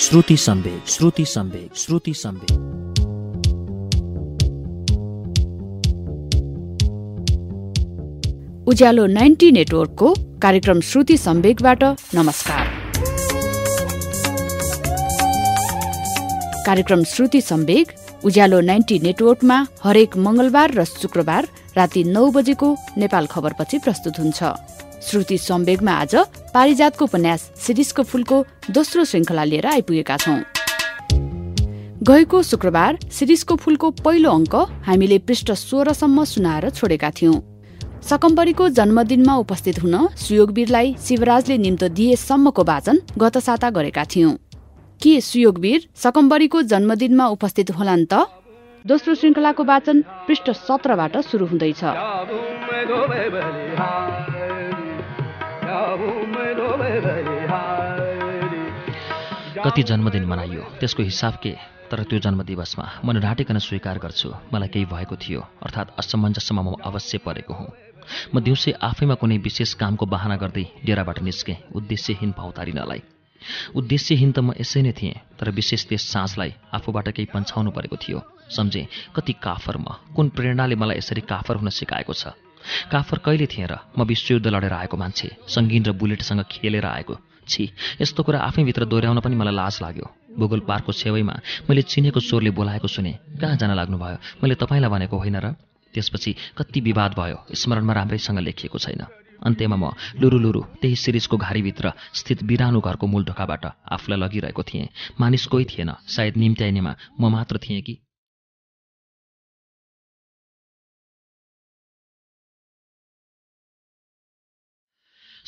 श्रुति सम्वेक श्रुति सम्वेक श्रुति सम्वेक उज्यालो ninety नेटवर्कको कार्यक्रम श्रुति सम्वेकबाट नमस्कार। कार्यक्रम श्रुति सम्वेक उज्यालो नाइन्टी नेटवर्कमा हरेक मंगलबार र शुक्रबार राति नौ बजेको नेपाल खबरपछि प्रस्तुत हुन्छ। श्रुति सम्वेगमा आज पारिजातको उपन्यास सिरिसको फूलको दोस्रो श्रृङ्खला लिएर आइपुगेका छौं। गएको शुक्रबार सिरिसको फूलको पहिलो अङ्क हामीले पृष्ठ सोह्रसम्म सुनाएर छोडेका थियौं। सकम्बरीको जन्मदिनमा उपस्थित हुन सुयोगवीरलाई शिवराजले निम्तो दिएसम्मको वाचन गत साता गरेका थियौं। के सुयोगवीर सकम्बरीको जन्मदिनमा उपस्थित होलान् त? दोस्रो श्रृङ्खलाको वाचन पृष्ठ सत्रबाट सुरु हुँदैछ। कति जन्मदिन मनाइयो? त्यसको हिसाब के? तर त्यो जन्मदिवसमा म ढाँटिकन स्वीकार गर्छु। मलाई केही भएको थियो। अर्थात् असमञ्जसमा म अवश्य परेको हुँ। म दिउँसै आफैमा कुनै विशेष कामको बहाना गर्दै डेराबाट निस्केँ उद्देश्यहीन भाउतारिनलाई उद्देश्यहीन त म यसै नै थिएँ तर विशेष त्यस साँझलाई आफूबाट केही पन्छाउनु परेको थियो। सम्झेँ कति काफर म। कुन प्रेरणाले मलाई यसरी काफर हुन सिकाएको छ? काफर कहिले थिएँ र? म विश्वयुद्ध लडेर आएको मान्छे सङ्गीन र बुलेटसँग खेलेर आएको। छि यस्तो कुरा आफैभित्र दोहोऱ्याउन पनि मलाई लाज लाग्यो। भूगोल पार्कको छेउमा मैले चिनेको चोरले बोलाएको सुने कहाँ जान लाग्नुभयो? मैले तपाईँलाई भनेको होइन र? त्यसपछि कति विवाद भयो स्मरणमा राम्रैसँग लेखिएको छैन। अन्त्यमा म लुरु लुरु त्यही सिरिजको घारीभित्र स्थित बिरानो घरको मूल ढोकाबाट आफूलाई लगिरहेको थिएँ। मानिस कोही थिएन सायद निम्त्याइनेमा म मात्र थिएँ कि?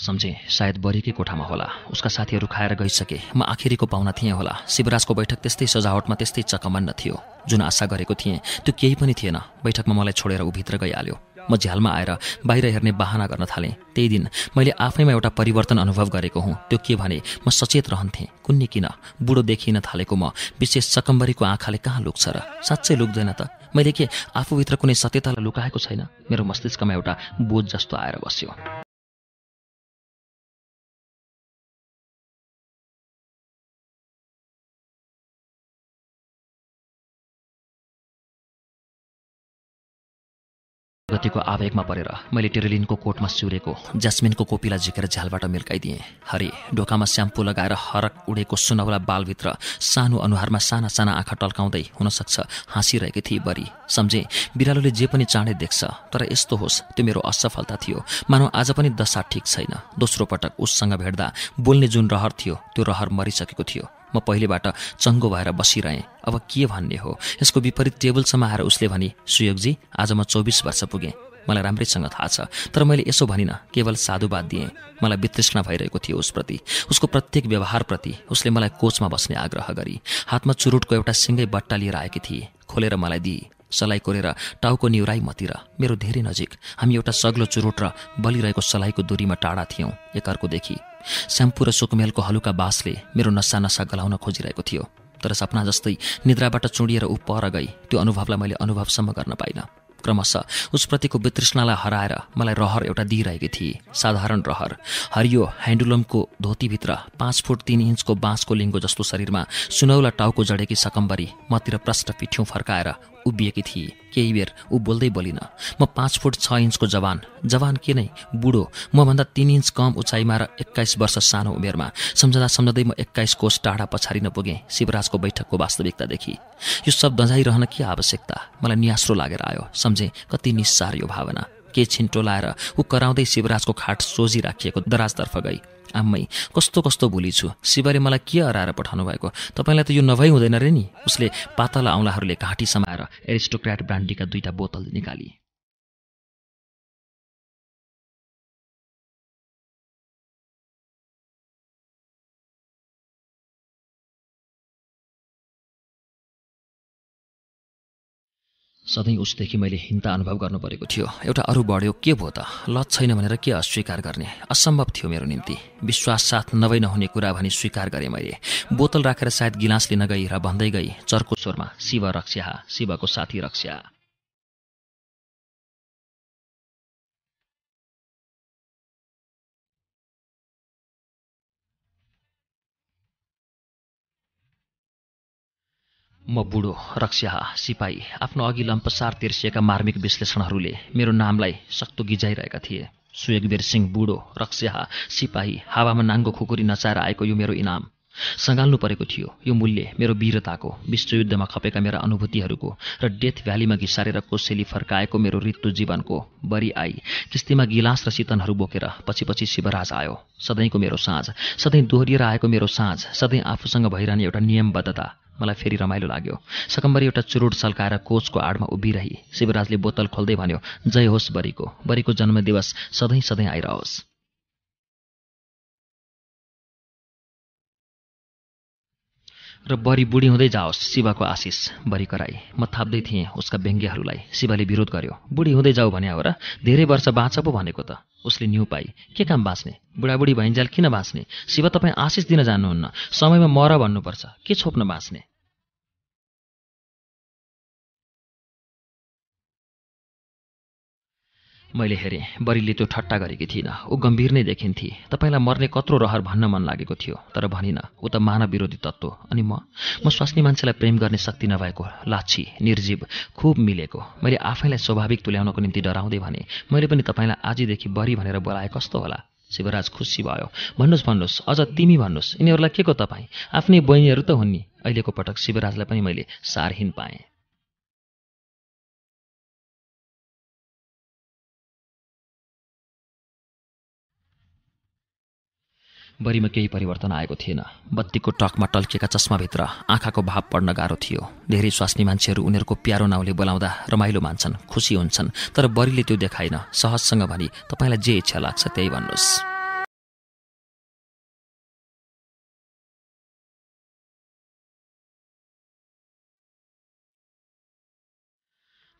सम्झे सायद बरीकै कोठामा होला। उसका साथीहरू खाएर गइसके। म आखिरीको पाहुना थिएँ होला। शिवराजको बैठक त्यस्तै सजावटमा त्यस्तै चकमन्न थियो जुन आशा गरेको थिएँ त्यो केही पनि थिएन। बैठकमा मलाई छोडेर ऊ भित्र गइहाल्यो। म झ्यालमा आएर बाहिर हेर्ने बाहना गर्न थालेँ। त्यही दिन मैले आफैमा एउटा परिवर्तन अनुभव गरेको हुँ। त्यो के भने म सचेत रहन्थेँ। कुन्नी किन? बुढो देखिन थालेको म। विशेष सकम्बरीको आँखाले कहाँ लुक्छ र? साँच्चै लुक्दैन त। मैले के आफूभित्र कुनै सत्यतालाई लुकाएको छैन? मेरो मस्तिष्कमा एउटा बोझ जस्तो आएर बस्यो। गतिको आवेगमा परेर मैले टेरेलिनको कोटमा सिउरेको ज्यास्मिनको कोपीलाई झिकेर झ्यालबाट मिल्काइदिएँ। हरे ढोकामा स्याम्पू लगाएर हरक उडेको सुनौला बालभित्र सानो अनुहारमा साना साना आँखा टल्काउँदै हुनसक्छ हाँसिरहेकी थिए बरी। सम्झे बिरालोले जे पनि चाँडै देख्छ तर यस्तो होस् त्यो मेरो असफलता थियो। मानव आज पनि दशा ठिक छैन। दोस्रो पटक उससँग भेट्दा बोल्ने जुन रहर थियो त्यो रहर मरिसकेको थियो। म पहिलेबाट चङ्गो भएर बसिरहेँ। अब के भन्ने हो? यसको विपरीत टेबलसम्म आएर उसले भने सुयोगजी आज म चौबिस वर्ष पुगेँ। मलाई राम्रैसँग थाहा छ। तर मैले यसो भनिनँ केवल साधुवाद दिएँ। मलाई वितृष्णा भइरहेको थियो उसप्रति। उसको प्रत्येक व्यवहारप्रति उसले मलाई कोचमा बस्ने आग्रह गरी हातमा चुरुटको एउटा सिङ्गै बट्टा लिएर आएकी थिए। खोलेर मलाई दिए सलाई कोरेर टाउको निउराई मतिर। मेरो धेरै नजिक हामी एउटा सग्लो चुरोट र बलिरहेको सलाइको दूरीमा टाढा थियौँ। एकअर्कोदेखि स्याम्पू र सुकमेलको हलुका बासले मेरो नसा नसा गलाउन खोजिरहेको थियो। तर सपना जस्तै निद्राबाट चुडिएर ऊ पर गई त्यो अनुभवलाई मैले अनुभवसम्म गर्न पाइनँ। क्रमशः उसप्रतिको वितृष्णालाई हराएर मलाई रहर एउटा दिइरहेकी थिए। साधारण रहर। हरियो ह्यान्डुलमको धोतीभित्र पाँच फुट तिन इन्चको बाँसको लिङ्गो जस्तो शरीरमा सुनौला टाउको जडेकी सकम्बरी मतिर प्रष्ट पिठ्यौँ फर्काएर उभिएकी थिए। केही बेर ऊ बोल्दै बोलिन म पाँच फुट छ इन्चको जवान। जवान के नै? बुढो। मभन्दा तिन इन्च कम उचाइमा र एक्काइस वर्ष सानो उमेरमा। सम्झँदा सम्झँदै म एक्काइस कोष टाढा पछाडिन पुगेँ शिवराजको बैठकको वास्तविकतादेखि यो सब दजाइरहन के आवश्यकता? मलाई नियास्रो लागेर आयो। सम्झेँ कति निस्सार यो भावना। के छिन्टो लाएर ऊ कराउँदै शिवराजको खाट सोझी राखिएको दराजतर्फ गई। आम्मै कस्तो कस्तो भुली छु। शिवले मलाई के हराएर पठाउनु भएको? तपाईँलाई त यो नभई हुँदैन रे नि। उसले पातला औँलाहरूले घाँटी समाएर एरिस्टोक्राट ब्रान्डीका दुईटा बोतल निकाली। सधैँ उसदेखि मैले हिन्ता अनुभव गर्नु परेको थियो। एउटा अरू बढ्यो के भयो त? लत छैन भनेर के अस्वीकार गर्ने? असम्भव थियो मेरो निम्ति। विश्वास साथ नभई नहुने कुरा भनी स्वीकार गरेँ मैले। बोतल राखेर सायद गिलास लिन गई र भन्दै गई चर्को स्वरमा शिव रक्स्या शिवको साथी रक्स्या म बुढो रक्स्याहा सिपाही आफ्नो अघि लम्पसार तिर्सिएका मार्मिक विश्लेषणहरूले मेरो नामलाई सक्तो गिजाइरहेका थिए। सुयोगवीर सिंह बुढो रक्स्याहा सिपाही हावामा नाङ्गो खुकुरी नचाएर आएको यो मेरो इनाम। सँगाल्नु परेको थियो। यो मूल्य मेरो वीरताको विश्वयुद्धमा खपेका मेरा अनुभूतिहरूको र डेथ भ्यालीमा घिसारेर कोसेली फर्काएको मेरो ऋतु जीवनको बरी आई। किस्तीमा गिलास र सितनहरू बोकेर पछि पछि शिवराज आयो। सधैँको मेरो साँझ सधैँ दोहोरिएर आएको मेरो साँझ सधैँ आफूसँग भइरहने एउटा नियमबद्धता। मलाई फेरि रमाइलो लाग्यो। सकम्बरी एउटा चुरुट सल्काएर कोचको आडमा उभिरही। शिवराजले बोतल खोल्दै भन्यो जय होस् बरीको। बरीको जन्मदिवस सधैँ सधैँ आइरहोस्। र बरी बुढी हुँदै जाओस् शिवको आशिष बरी कराई म थाप्दै थिएँ उसका व्यङ्ग्यहरूलाई। शिवले विरोध गर्यो बुढी हुँदै जाऊ भने हो र? धेरै वर्ष बाँच पो भनेको त। उसले न्यु पाई। के काम बाँच्ने? बुढाबुढी भइन्जाल किन बाँच्ने? शिव तपाईँ आशिष दिन जान्नुहुन्न समयमा मर भन्नुपर्छ। के छोप्न बाँच्ने? मैले हेरेँ बरीले त्यो ठट्टा गरेकी थिइनँ। ऊ गम्भीर नै देखिन्थे। तपाईँलाई मर्ने कत्रो रहर भन्न मन लागेको थियो तर भनिनँ ऊ त मानव विरोधी तत्त्व अनि म म स्वास्नी मान्छेलाई प्रेम गर्ने शक्ति नभएको लाछी निर्जीव खुब मिलेको। मैले आफैलाई स्वाभाविक तुल्याउनको निम्ति डराउँदै भने मैले पनि तपाईँलाई आजदेखि बरी भनेर बोलाए कस्तो होला? शिवराज खुसी भयो। भन्नुहोस् भन्नुहोस् अझ तिमी भन्नुहोस्। यिनीहरूलाई के को तपाईँ? आफ्नै बहिनीहरू त हुन् नि। अहिलेको पटक शिवराजलाई पनि मैले सारहीन पाएँ। बरीमा केही परिवर्तन आएको थिएन। बत्तीको टकमा टल्किएका चस्माभित्र आँखाको भाव पढ्न गाह्रो थियो। धेरै स्वास्नी मान्छेहरू उनीहरूको प्यारो नाउँले बोलाउँदा रमाइलो मान्छन् खुसी हुन्छन् तर बरीले त्यो देखाइन सहजसँग भनी तपाईँलाई जे इच्छा लाग्छ त्यही भन्नुहोस्।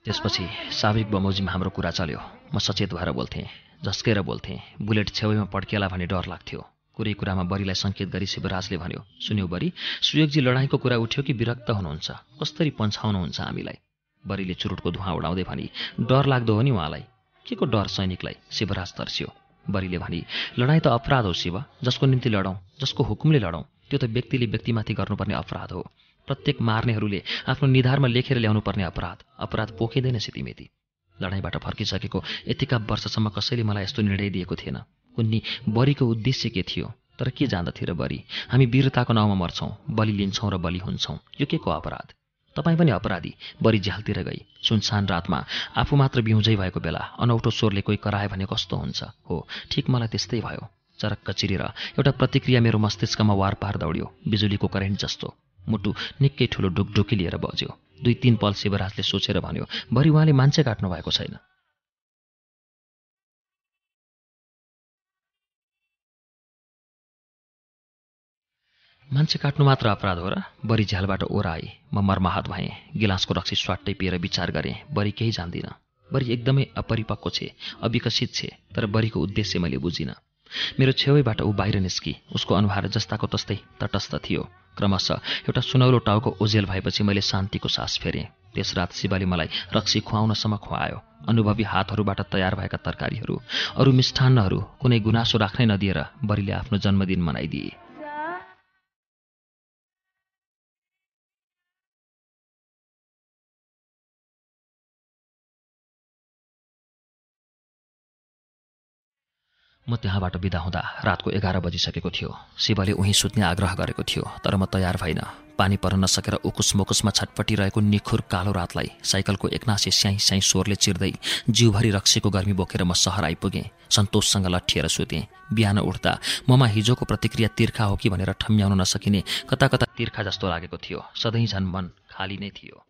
त्यसपछि साविक बमोजिम हाम्रो कुरा चल्यो। म सचेत भएर बोल्थेँ झस्केर बोल्थेँ। बुलेट छेउमा पड्केला भन्ने डर लाग्थ्यो। कुरै कुरामा बरीलाई सङ्केत गरी शिवराजले भन्यो सुन्यो बरी सुयोगजी लडाइँको कुरा उठ्यो कि विरक्त हुनुहुन्छ? कसरी पन्छाउनुहुन्छ हामीलाई? बरीले चुरुटको धुवा उडाउँदै भनी डर लाग्दो हो नि उहाँलाई। के को डर सैनिकलाई? शिवराज तर्स्यो। बरीले भनी लडाइँ त अपराध हो शिव जसको निम्ति लडौँ जसको हुकुमले लडौँ त्यो त व्यक्तिले व्यक्तिमाथि गर्नुपर्ने अपराध हो। प्रत्येक मार्नेहरूले आफ्नो निधारमा लेखेर ल्याउनु पर्ने अपराध अपराध पोखिँदैन सितिमेती। लडाइँबाट फर्किसकेको यतिका वर्षसम्म कसैले मलाई यस्तो निर्णय दिएको थिएन। उनी बरीको उद्देश्य के थियो? तर के जान्दथे र बरी? हामी वीरताको नाउँमा मर्छौँ बलि लिन्छौँ र बलि हुन्छौँ। यो के को अपराध? तपाईँ पनि अपराधी बरी झ्यालतिर गई। सुनसान रातमा आफू मात्र बिउजै भएको बेला अनौठो स्वरले कोही करायो भने कस्तो हुन्छ? हो ठिक मलाई त्यस्तै भयो। चरक्क चिरेर एउटा प्रतिक्रिया मेरो मस्तिष्कमा वार पार दौड्यो बिजुलीको करेन्ट जस्तो। मुटु निकै ठुलो डुकडुकी लिएर बज्यो। दुई तिन पल शिवराजले सोचेर भन्यो भरि उहाँले मान्छे काट्नु भएको छैन। मान्छे काट्नु मात्र अपराध हो र बरी झ्यालबाट ओराए म मर्माहत भएँ गिलासको रक्सी स्वाट्टै पिएर विचार गरेँ बरी केही जान्दिनँ। बरी एकदमै अपरिपक्व छे अविकसित छे तर बरीको उद्देश्य मैले बुझिनँ। मेरो छेउबाट ऊ बाहिर निस्की उसको अनुहार जस्ताको तस्तै तटस्थ थियो। क्रमशः एउटा सुनौलो टाउको ओझेल भएपछि मैले शान्तिको सास फेरेँ। त्यस रात शिवले मलाई रक्सी खुवाउनसम्म खुवायो अनुभवी हातहरूबाट तयार भएका तरकारीहरू अरू मिष्ठान्नहरू कुनै गुनासो राख्नै नदिएर बरीले आफ्नो जन्मदिन मनाइदिए। म त्यहाँबाट बिदा हुँदा रातको एघार बजिसकेको थियो। शिवले उहीँ सुत्ने आग्रह गरेको थियो तर म तयार भइनँ पानी पर्न नसकेर उकुस मुकुसमा छटपटिरहेको निखुर कालो रातलाई साइकलको एकनासे स्याही स्याही स्वरले चिर्दै जिउभरि रक्सीको गर्मी बोकेर म सहर आइपुगेँ सन्तोषसँग लट्ठिएर सुतेँ। बिहान उठ्दा ममा हिजोको प्रतिक्रिया तिर्खा हो कि भनेर ठम्ब्याउन नसकिने कता कता तिर्खा जस्तो लागेको थियो। सधैँ झन् मन खाली नै थियो।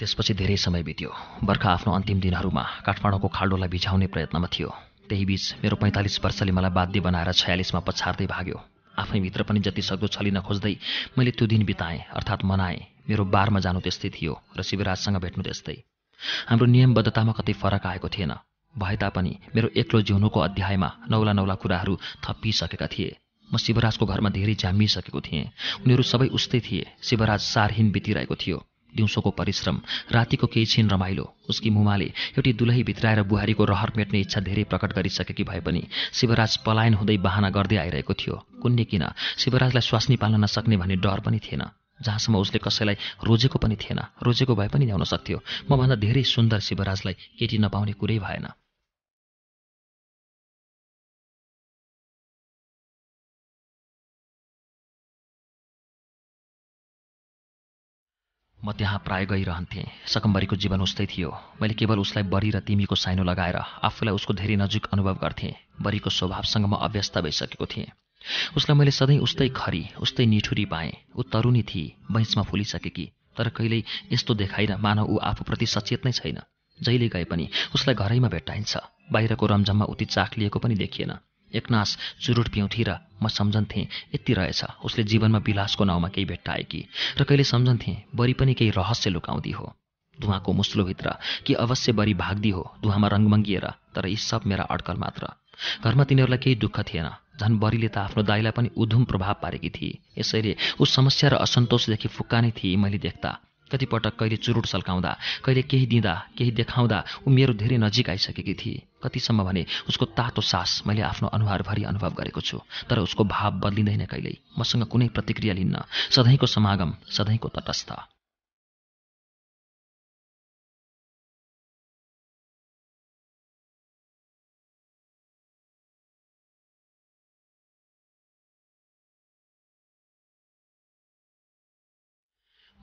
त्यसपछि धेरै समय बित्यो। बर्खा आफ्नो अन्तिम दिनहरूमा काठमाडौँको खाल्डोलाई भिझाउने प्रयत्नमा थियो। त्यही बीच मेरो पैँतालिस वर्षले मलाई बाध्य बनाएर छयालिसमा पछार्दै भाग्यो। आफैभित्र पनि जति सक्दो छलिन खोज्दै मैले त्यो दिन बिताएँ अर्थात् मनाएँ। मेरो बारमा जानु त्यस्तै थियो र शिवराजसँग भेट्नु त्यस्तै। हाम्रो नियमबद्धतामा कतै फरक आएको थिएन। भए तापनि मेरो एक्लो जिउनुको अध्यायमा नौला नौला कुराहरू थपिसकेका थिए। म शिवराजको घरमा धेरै झ्याम्मिसकेको थिएँ। उनीहरू सबै उस्तै थिए। शिवराज सारहीन बितिरहेको थियो। दिउँसोको परिश्रम। रातिको केही छिन रमाइलो। उसकी मुमाले एउटी दुलही भित्राएर बुहारीको रहर मेट्ने इच्छा धेरै प्रकट गरिसकेकी भए पनि शिवराज पलायन हुँदै बहाना गर्दै आइरहेको थियो। कुन्ने किन? शिवराजलाई स्वास्नी पाल्न नसक्ने भन्ने डर पनि थिएन। जहाँसम्म उसले कसैलाई रोजेको पनि थिएन रोजेको भए पनि ल्याउन सक्थ्यो। मभन्दा धेरै सुन्दर शिवराजलाई केटी नपाउने कुरै भएन। म त्यहाँ प्राय गइरहन्थेँ। सकम्बरीको जीवन उस्तै थियो। मैले केवल उसलाई बरी र तिमीको साइनो लगाएर आफूलाई उसको धेरै नजिक अनुभव गर्थेँ। बरीको स्वभावसँग म अभ्यस्त भइसकेको थिएँ। उसलाई मैले सधैँ उस्तै खरी उस्तै निठुरी पाएँ। ऊ तरुणी थिए बैंचमा फुलिसकेकी तर कहिल्यै यस्तो देखाइन मानव ऊ आफूप्रति सचेत नै छैन। जहिले गए पनि उसलाई घरैमा भेट्टाइन्छ। बाहिरको रमझममा उति चाख लिएको पनि देखिएन। एकनास चुरुट पिउँथी र म सम्झन्थेँ यति रहेछ। उसले जीवनमा विलासको नाउँमा केही भेट्टाएकी र कहिले सम्झन्थेँ बरी पनि केही रहस्य लुकाउँदी हो। धुवाँको मुस्लोभित्र कि अवश्य बरी भाग्दी हो धुवाँमा रङमङ्गिएर तर यी सब मेरा अड्कल मात्र। घरमा तिनीहरूलाई केही दुःख थिएन। झन् बरीले त आफ्नो दाईलाई पनि उधुम प्रभाव पारेकी थिए। यसैले उस समस्या र असन्तोषदेखि फुक्का नै थिए मैले देख्दा। कतिपटक कहिले चुरुट सल्काउँदा कहिले केही दिँदा केही देखाउँदा ऊ मेरो धेरै नजिक आइसकेकी थिए। कतिसम्म भने उसको तातो सास मैले आफ्नो अनुहारभरि अनुभव गरेको छु तर उसको भाव बदलिँदैन कहिल्यै। मसँग कुनै प्रतिक्रिया लिन्न सधैँको समागम सधैँको तटस्थ।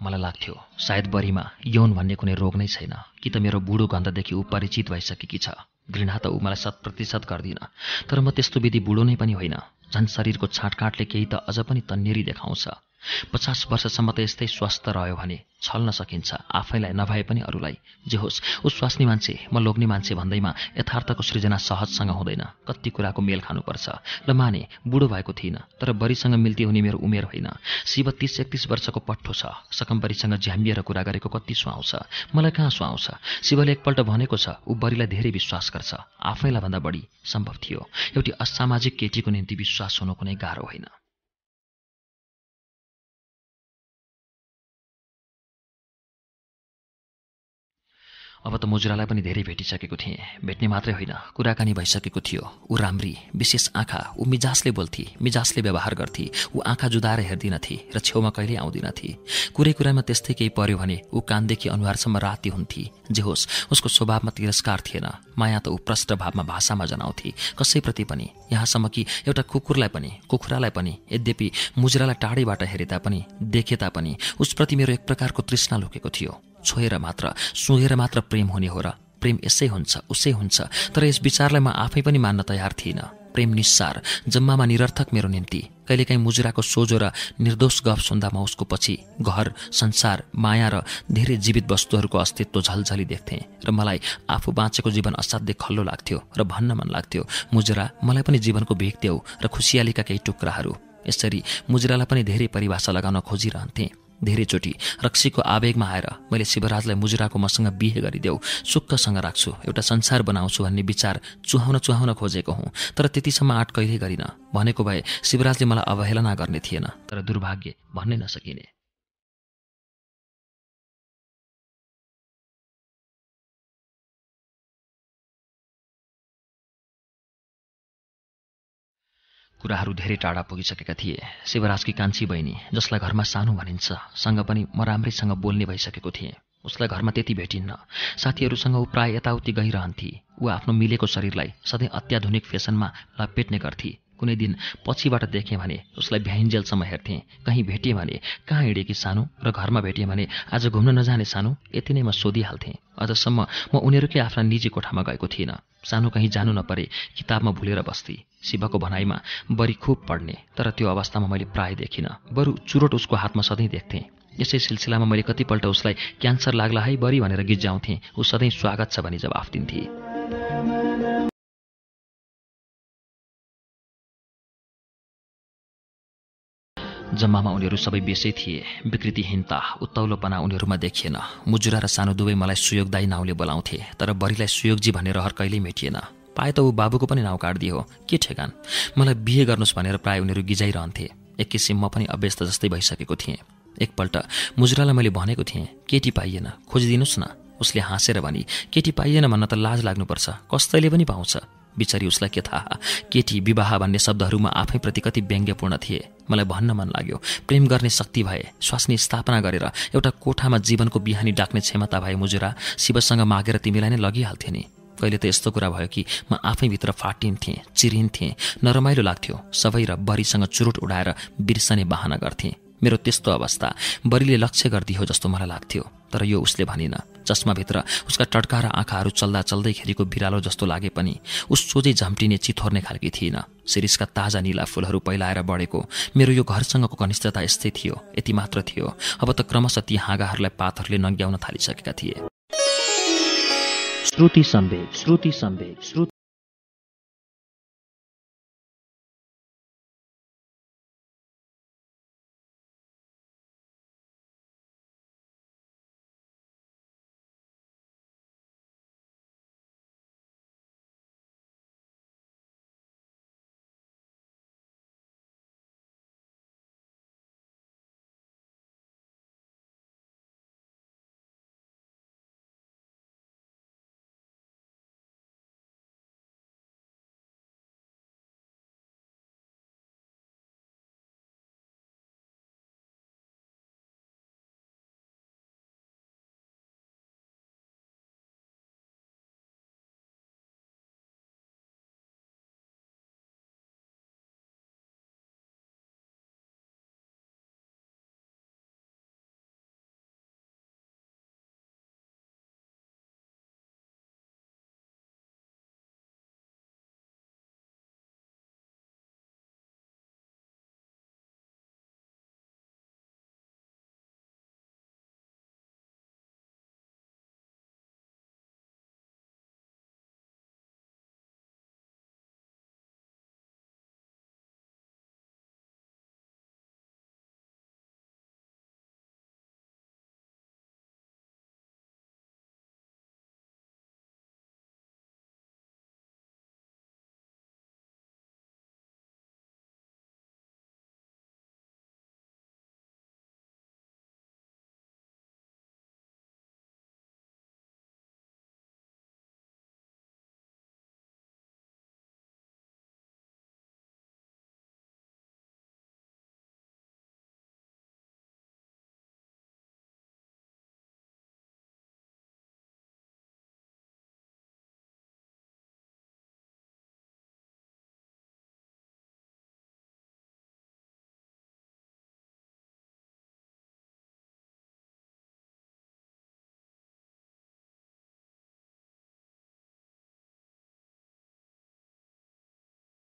मलाई लाग्थ्यो सायद बरीमा यौन भन्ने कुनै रोग नै छैन। कि त मेरो बुढो गन्धदेखि ऊ परिचित भइसकेकी छ। घृणा त ऊ मलाई शत प्रतिशत गर्दिनँ। तर म त्यस्तो विधि बुढो नै पनि होइन। झन् शरीरको छाँटकाँटले केही त अझ पनि तन्नेरी देखाउँछ। पचास वर्षसम्म त यस्तै स्वस्थ रह्यो भने छल्न सकिन्छ। आफैलाई नभए पनि अरूलाई। जे होस् ऊ स्वास्नी मान्छे म लोग्ने मान्छे भन्दैमा यथार्थको सृजना सहजसँग हुँदैन। कति कुराको मेल खानुपर्छ। र माने बुढो भएको थिइनँ तर बरीसँग मिल्ती हुने मेरो उमेर होइन। शिव तिस एकतिस वर्षको पट्ठो छ। सकम्बरीसँग झ्याम्बिएर कुरा गरेको कति सुहाउँछ। मलाई कहाँ सुहाउँछ? शिवले एकपल्ट भनेको छ ऊ बरीलाई धेरै विश्वास गर्छ। आफैलाई भन्दा बढी सम्भव थियो। एउटी असामाजिक केटीको निम्ति विश्वास हुनु कुनै गाह्रो होइन। अब त मुजुरालाई पनि धेरै भेटिसकेको थिएँ। भेट्ने मात्रै होइन कुराकानी भइसकेको थियो। ऊ राम्री विशेष आँखा। ऊ मिजासले बोल्थे मिजासले व्यवहार गर्थे। ऊ आँखा जुदाएर हेर्दिनथे र छेउमा कहिल्यै आउँदिनथे कुरै कुरामा त्यस्तै केही पर्यो भने ऊ कानदेखि अनुहारसम्म राति हुन्थे। जे होस् उसको स्वभावमा तिरस्कार थिएन। माया त ऊ प्रष्ट भावमा भाषामा जनाउँथे। कसैप्रति पनि यहाँसम्म कि एउटा कुकुरलाई पनि कुखुरालाई पनि यद्यपि मुजुरालाई टाढैबाट हेरे तापनि देखे तापनि उसप्रति मेरो एक प्रकारको तृष्णा लुकेको थियो। छोएर मात्र सुँगेर मात्र प्रेम हुने हो र प्रेम यसै हुन्छ उसै हुन्छ। तर यस विचारलाई म आफै पनि मान्न तयार थिइनँ। प्रेम निस्सार जम्मामा निरर्थक मेरो निम्ति। कहिलेकाहीँ मुजुराको सोझो र निर्दोष गफ सुन्दा म उसको पछि घर संसार माया र धेरै जीवित वस्तुहरूको अस्तित्व झलझली देख्थेँ र मलाई आफू बाँचेको जीवन असाध्यै खल्लो लाग्थ्यो र भन्न मन लाग्थ्यो। मुजुरा मलाई पनि जीवनको भेग देऊ र खुसियालीका केही टुक्राहरू। यसरी मुजुरालाई पनि धेरै परिभाषा लगाउन खोजिरहन्थेँ। धेरैचोटि। रक्सीको आवेगमा आएर मैले शिवराजलाई मुजुराको मसँग बिहे गरिदेऊ सुक्खसँग राख्छु एउटा संसार बनाउँछु भन्ने विचार चुहाउन चुहाउन खोजेको हुँ। तर त्यतिसम्म आँट कहिल्यै गरिनँ। भनेको भए शिवराजले मलाई अवहेलना गर्ने थिएन तर दुर्भाग्य भन्नै नसकिने। कुराहरू धेरै टाढा पुगिसकेका थिए। शिवराजकी कान्छी बहिनी जसलाई घरमा सानो भनिन्छ सँग पनि म राम्रैसँग बोल्ने भइसकेको थिएँ। उसलाई घरमा त्यति भेटिन्न। साथीहरूसँग ऊ प्राय यताउति गइरहन्थे। ऊ आफ्नो मिलेको शरीरलाई सधैँ अत्याधुनिक फेसनमा लपेट्ने गर्थे। कुनै दिन पछिबाट देखेँ भने उसलाई भ्याइन्जेलसम्म हेर्थेँ। कहीँ भेटेँ भने कहाँ हिँडेकी सानो र घरमा भेटेँ भने आज घुम्न नजाने सानो यति नै म सोधिहाल्थेँ। अझसम्म म उनीहरूकै आफ्ना निजी कोठामा गएको थिइनँ। सानो कहीँ जानु नपरे किताबमा भुलेर बस्थे। शिवको भनाइमा बरी खुब पढ्ने तर त्यो अवस्थामा मैले प्राय देखिनँ। बरु चुरोट उसको हातमा सधैँ देख्थेँ। यसै सिलसिलामा मैले कतिपल्ट उसलाई क्यान्सर लाग्ला है बरी भनेर गिज्जाउँथेँ ऊ सधैँ स्वागत छ भनी जवाफ दिन्थे। जम्मामा उनीहरू सबै बेसै थिए। विकृतिहीनता उत्तौलोपना उनीहरूमा देखिएन। मुजुरा र सानो दुवै मलाई सुयोगदायी नाउँले बोलाउँथे तर बरीलाई सुयोगजी भन्ने रहर कहिल्यै मेटिएन। पाए त ऊ बाबुको पनि नाउँ काटिदिए हो। के ठेगान? मलाई बिहे गर्नुहोस् भनेर प्रायः उनीहरू गिजाइरहन्थे। एक किसिम म पनि अभ्यस्त जस्तै भइसकेको थिएँ। एकपल्ट मुजुरालाई मैले भनेको थिएँ केटी पाइएन खोजिदिनुहोस् न। उसले हाँसेर भनी केटी पाइएन भन्न त लाज लाग्नुपर्छ। कस्तैले पनि पाउँछ। बिचरी उसलाई के थाहा? केटी विवाह भन्ने शब्दहरूमा आफैप्रति कति व्यङ्ग्यपूर्ण थिए। मलाई भन्न मन लाग्यो। प्रेम गर्ने शक्ति भए स्वास्नी स्थापना गरेर एउटा कोठामा जीवनको बिहानी डाक्ने क्षमता भए मुजुरा शिवसँग मागेर तिमीलाई नै लगिहाल्थे नि। कहिले त यस्तो कुरा भयो कि म आफैभित्र फाटिन्थेँ चिरिन्थेँ नरमाइलो लाग्थ्यो। सबै र बरीसँग चुरोट उडाएर बिर्सने बाहना गर्थेँ। मेरो त्यस्तो अवस्था बरीले लक्ष्य गरिदियो जस्तो मलाई लाग्थ्यो तर यो उसले भनिन। चस्माभित्र उसका टड्का र आँखाहरू चल्दा चल्दैखेरिको बिरालो जस्तो लागे पनि उस सोझै झम्टिने चिथोर्ने खालकी थिइन शिरिषका ताजा निला फुलहरू पहिलाएर बढेको। मेरो यो घरसँगको घनिष्ठता यस्तै थियो यति मात्र थियो। अब त क्रमशः ती हाँगाहरूलाई पातहरूले नङ्ग्याउन थालिसकेका थिए। श्रुति संवेद श्रुति सम्वेक श्रुति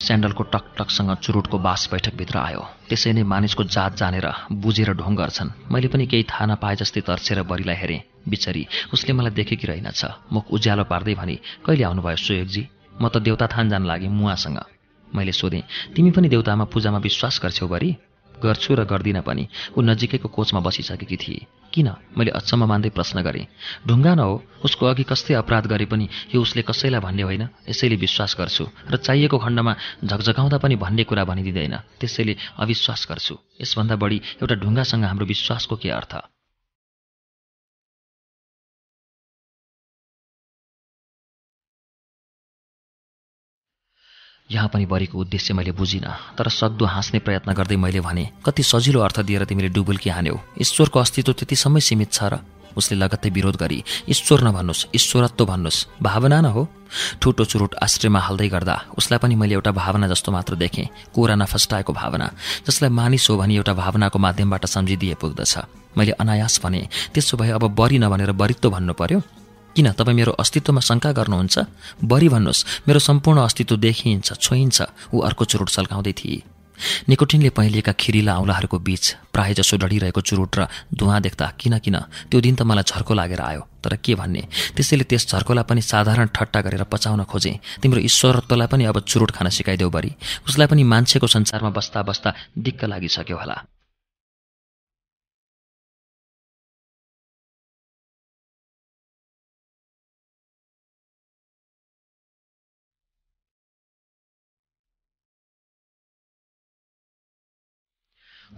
स्यान्डलको टकटकसँग चुरुटको बास बैठकभित्र आयो। त्यसै नै मानिसको जात जानेर बुझेर ढोङ गर्छन्। मैले पनि केही थाहा नपाए जस्तै तर्सेर बरीलाई हेरेँ। बिचरी उसले मलाई देखेकी रहेनछ। मुख उज्यालो पार्दै भनी कहिले आउनुभयो सुयोगजी? म त देउता थान जान लागेँ मुवासँग मैले सोधेँ तिमी पनि देउतामा पूजामा विश्वास गर्छौ बरी गर्छु र गर्दिनँ पनि। ऊ नजिकैको कोचमा बसिसकेकी थिए। किन? मैले अचम्म मान्दै प्रश्न गरेँ। ढुङ्गा न हो। उसको अघि कस्तै अपराध गरे पनि यो उसले कसैलाई भन्ने होइन। यसैले विश्वास गर्छु र चाहिएको खण्डमा झकझकाउँदा पनि भन्ने कुरा भनिदिँदैन। त्यसैले अविश्वास गर्छु। यसभन्दा बढी एउटा ढुङ्गासँग हाम्रो विश्वासको के अर्थ? यहाँ पनि बरीको उद्देश्य मैले बुझिनँ तर सक्दो हाँस्ने प्रयत्न गर्दै मैले भने कति सजिलो अर्थ दिएर तिमीले डुबुल्की हान्यौ। ईश्वरको अस्तित्व त्यतिसम्मै सीमित छ र उसले लगत्तै विरोध गरी ईश्वर नभन्नुहोस् ईश्वरत्व भन्नुहोस् भावना न हो। ठुटो चुरुट आश्रयमा हाल्दै गर्दा उसलाई पनि मैले एउटा भावना जस्तो मात्र देखेँ कोरा नफस्टाएको भावना जसलाई मानिस हो भनी एउटा भावनाको माध्यमबाट सम्झिदिए पुग्दछ। मैले अनायास भने त्यसो भए अब बरी नभनेर बरित्व भन्नु पर्यो? किन तपाईँ मेरो अस्तित्वमा शङ्का गर्नुहुन्छ? बरी भन्नुहोस् मेरो सम्पूर्ण अस्तित्व देखिन्छ छोइन्छ ऊ अर्को चुरुट सल्काउँदै थिए। निकोटिनले पहिलेका खिरिला औँलाहरूको बीच प्रायः जसो डढिरहेको चुरुट र धुवा देख्दा किन किन त्यो दिन त मलाई झर्को लागेर आयो तर के भन्ने? त्यसैले त्यस झर्कोलाई पनि साधारण ठट्टा गरेर पचाउन खोजेँ। तिम्रो ईश्वरत्वलाई पनि अब चुरुट खान सिकाइदेऊ बरी उसलाई पनि मान्छेको संसारमा बस्दा बस्दा दिक्क लागिसक्यो होला।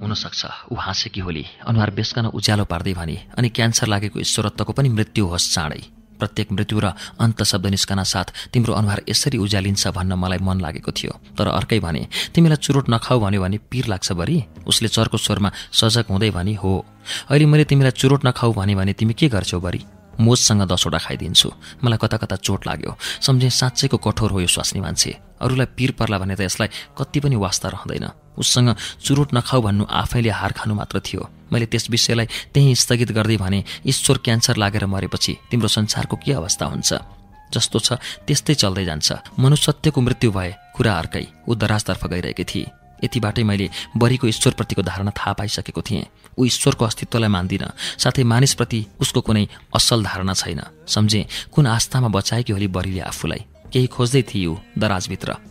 हुनसक्छ। ऊ हाँसेकी होली। अनुहार बेसकन उज्यालो पार्दै भने अनि क्यान्सर लागेको ईश्वरत्वको पनि मृत्यु होस् चाँडै। प्रत्येक मृत्यु र अन्त शब्द निस्कन साथ तिम्रो अनुहार यसरी उज्यालिन्छ भन्न मलाई मन लागेको थियो। तर अर्कै भने तिमीलाई चुरोट नखाऊ भन्यो भने पिर लाग्छ बरी। उसले चर्को स्वरमा सजग हुँदै भनी हो। अहिले मैले तिमीलाई चुरोट नखाऊ भने भने तिमी के गर्छौ बरी? मोजसँग दसवटा खाइदिन्छु। मलाई कता कता चोट लाग्यो। सम्झे साँच्चैको कठोर हो यो स्वास्नी मान्छे। अरूलाई पिर पर्ला भने त यसलाई कति पनि वास्ता रहँदैन। उससँग चुरोट नखाऊ भन्नु आफैले हार खानु मात्र थियो। मैले त्यस विषयलाई त्यहीँ स्थगित गर्दै भने ईश्वर क्यान्सर लागेर मरेपछि तिम्रो संसारको के अवस्था हुन्छ? जस्तो छ त्यस्तै चल्दै जान्छ। मनुष्यत्वको मृत्यु भए कुरा अर्कै। ऊ दराजतर्फ गइरहेकी थिए यतिबाटै मैले बरीको ईश्वरप्रतिको धारणा थाहा पाइसकेको थिएँ। ऊ ईश्वरको अस्तित्वलाई मान्दिनँ साथै मानिसप्रति उसको कुनै असल धारणा छैन। सम्झे कुन आस्थामा बचाएकी होली बरीले आफूलाई। केही खोज्दै ऊ दराजभित्र।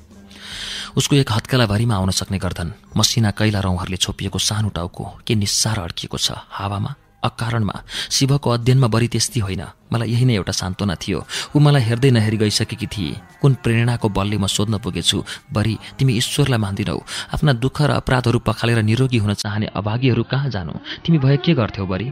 उसको एक हत्केलाभरिमा आउन सक्ने गर्दन। मसिना कैला रौँहरूले छोपिएको सानो टाउको के निस्सार अड्किएको छ हावामा अकारणमा शिवको अध्ययनमा बढी त्यस्ती होइन। मलाई यही नै एउटा सान्त्वना थियो। ऊ मलाई हेर्दै नहेरी गइसकेकी थिए। कुन प्रेरणाको बलले म सोध्न पुगेछु। बरी तिमी ईश्वरलाई मान्दिनौ। आफ्ना दुःख र अपराधहरू पखालेर निरोगी हुन चाहने अभागीहरू कहाँ जानु? तिमी भए के गर्थ्यौ बरी?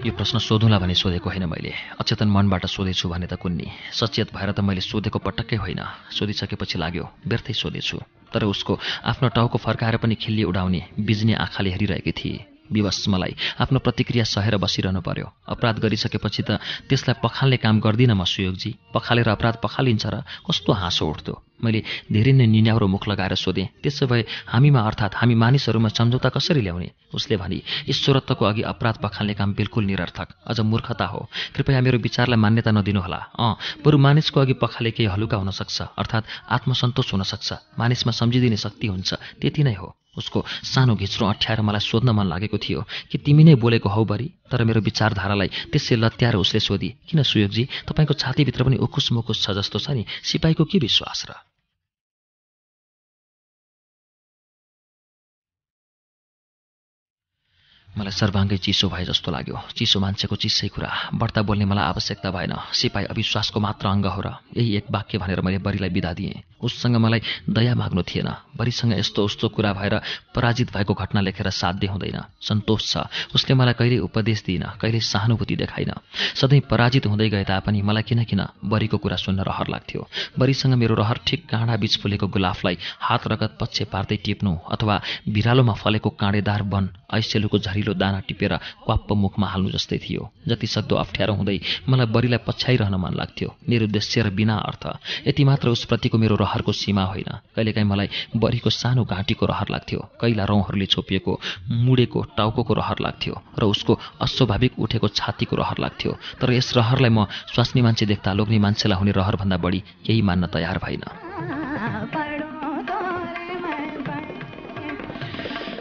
यो प्रश्न सोधौँला भने सोधेको होइन मैले। अचेतन मनबाट सोधेछु भने त कुन्नी। सचेत भएर त मैले सोधेको पटक्कै होइन। सोधिसकेपछि लाग्यो व्यर्थै सोधेछु। तर उसको आफ्नो टाउको फर्काएर पनि खिल्ली उडाउने बिज्ने आँखाले हेरिरहेकी थिए। विवश मलाई आफ्नो प्रतिक्रिया सहेर बसिरहनु पर्यो। अपराध गरिसकेपछि त त्यसलाई पखाल्ने काम गर्दिनँ म सुयोगजी। पखालेर अपराध पखालिन्छ र कस्तो हाँसो उठ्थ्यो मैले धेरै नै निन्याउरो मुख लगाएर सोधेँ। त्यसो भए हामीमा अर्थात् हामी मानिसहरूमा सम्झौता कसरी ल्याउने? उसले भने ईश्वरत्वको अघि अपराध पखाल्ने काम बिल्कुल निरर्थक। अझ मूर्खता हो। कृपया मेरो विचारलाई मान्यता नदिनुहोला। अँ बरु मानिसको अघि पखाले केही हलुका हुनसक्छ। अर्थात् आत्मसन्तोष हुनसक्छ। मानिसमा सम्झिदिने शक्ति हुन्छ। त्यति नै हो। उसको सानो घिच्रो अठ्याएर मलाई सोध्न मन लागेको थियो कि तिमी नै बोलेको हौ बरी? तर मेरो विचारधारालाई त्यसै लत्याएर उसले सोधी किन सुयोगजी तपाईँको छातीभित्र पनि उखुस मुखुस छ जस्तो छ नि? सिपाहीको के विश्वास र? मलाई सर्वाङ्गै चिसो भए जस्तो लाग्यो। चिसो मान्छेको चिसै कुरा। बढ्ता बोल्ने मलाई आवश्यकता भएन। सिपाही अविश्वासको मात्र अङ्ग हो र यही एक वाक्य भनेर मैले बरीलाई बिदा दिएँ। उससँग मलाई दया माग्नु थिएन। बरीसँग यस्तो उस्तो कुरा भएर पराजित भएको घटना लेखेर साध्य हुँदैन। सन्तोष छ। उसले मलाई कहिले उपदेश दिइन कहिले सहानुभूति देखाइन सधैँ पराजित हुँदै गए तापनि मलाई किन किन बरीको कुरा सुन्न रहर लाग्थ्यो। बरीसँग मेरो रहर ठिक काँडा बीच फुलेको गुलाफलाई हात रगत पक्षे पार्दै टिप्नु अथवा बिरालोमा फलेको काँडेदार वन ऐसेलुको झरिलो दाना टिपेर क्वाप्प मुखमा हाल्नु जस्तै थियो। जति सक्दो अप्ठ्यारो हुँदै मलाई बरीलाई पछ्याइरहन मन लाग्थ्यो। निरुद्देश्य र बिना अर्थ। यति मात्र उसप्रतिको मेरो रहरको सीमा होइन। कहिलेकाहीँ मलाई बरीको सानो घाँटीको रहर लाग्थ्यो। कैला रौँहरूले छोपिएको मुडेको टाउको रहर लाग्थ्यो र उसको अस्वाभाविक उठेको छातीको रहर लाग्थ्यो। तर यस रहरलाई म स्वास्नी मान्छे देख्दा लोग्ने मान्छेलाई हुने रहरभन्दा बढी केही मान्न तयार भइन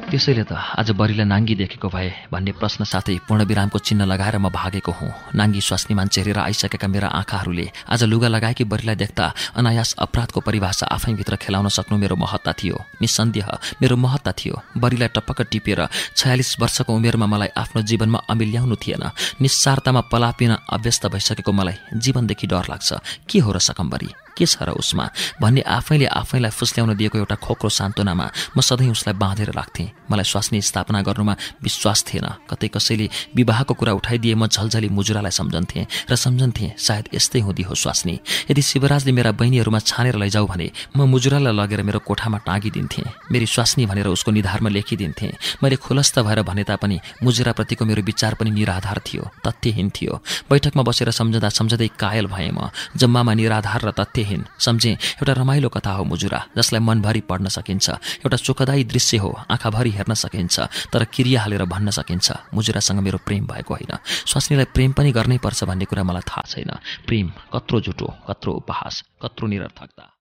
त्यसैले त आज बरीलाई नाङ्गी देखेको भए भन्ने प्रश्न साथै पूर्णविरामको चिन्ह लगाएर म भागेको हुँ। नाङ्गी स्वास्नी मान्छे हेरेर आइसकेका मेरा आँखाहरूले आज लुगा लगाएकी बरीलाई देख्दा अनायास अपराधको परिभाषा आफैभित्र खेलाउन सक्नु मेरो महत्ता थियो। निसन्देह मेरो महत्ता थियो। बरीलाई टपक्क टिपेर छयालिस वर्षको उमेरमा मलाई आफ्नो जीवनमा अमिल्याउनु थिएन। निस्सारतामा पलापिन अभ्यस्त भइसकेको मलाई जीवनदेखि डर लाग्छ। के हो र सकम्बरी? के छ र उसमा? भन्ने आफैले आफैलाई फुस्ल्याउन दिएको एउटा खोक्रो सान्त्वनामा म सधैँ उसलाई बाँधेर राख्थेँ। मलाई स्वास्नी स्थापना गर्नुमा विश्वास थिएन। कतै कसैले विवाहको कुरा उठाइदिए म झलझली मुजुरालाई सम्झन्थेँ र सम्झन्थेँ सायद यस्तै हुँदी हो स्वास्नी। यदि शिवराजले मेरा बहिनीहरूमा छानेर लैजाऊ भने म मुजुरालाई लगेर मेरो कोठामा टाँगिदिन्थेँ। मेरी स्वास्नी भनेर उसको निधारमा लेखिदिन्थेँ। मैले खुलस्त भएर भने तापनि मुजुराप्रतिको मेरो विचार पनि निराधार थियो तथ्यहीन थियो। बैठकमा बसेर सम्झँदा सम्झँदै कायल भएँ म। जम्मामा निराधार र तथ्य अर्थहीन सम्झे एउटा रमाइलो कथा हो मुजुरा जसलाई मनभरि पढ्न सकिन्छ। एउटा सुखदायी दृश्य हो आँखाभरि हेर्न सकिन्छ तर क्रिया हालेर भन्न सकिन्छ। मुजुरासँग मेरो प्रेम भएको होइन। स्वास्नीलाई प्रेम पनि गर्नै पर्छ भन्ने कुरा मलाई थाहा छैन। प्रेम कत्रो जुटो कत्रो उपहास कत्रो निरर्थकता।